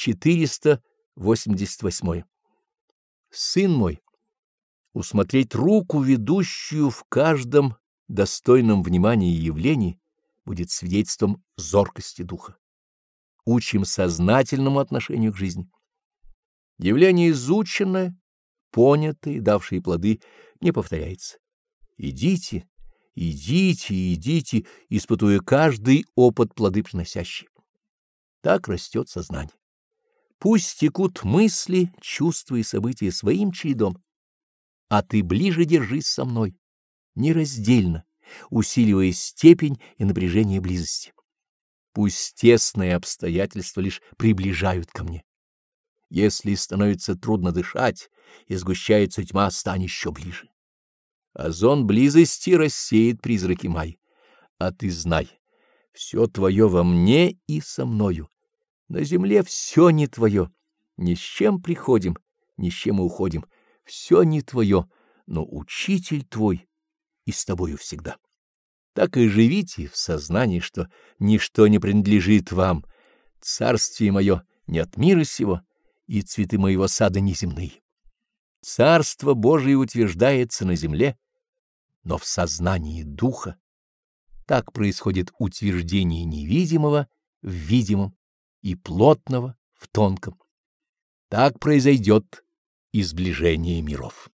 488. Сын мой, усмотреть руку, ведущую в каждом достойном внимания явлении, будет свидетельством зоркости духа. Учим сознательному отношению к жизни. Явление изученное, понятое, давшее плоды, не повторяется. Идите, идите, идите, испытуя каждый опыт плоды приносящий. Так растет сознание. Пусть текут мысли, чувства и события своим чередом, а ты ближе держись со мной, нераздельно, усиливая степень и напряжение близости. Пусть тесные обстоятельства лишь приближают ко мне. Если становится трудно дышать и сгущается тьма, стань еще ближе. Озон близости рассеет призраки май. А ты знай, все твое во мне и со мною. На земле все не твое. Ни с чем приходим, ни с чем уходим. Все не твое, но учитель твой и с тобою всегда. Так и живите в сознании, что ничто не принадлежит вам. Царствие мое не от мира сего, и цветы моего сада неземные. Царство Божие утверждается на земле, но в сознании духа. Так происходит утверждение невидимого в видимом и плотного в тонком. Так произойдет изближение миров.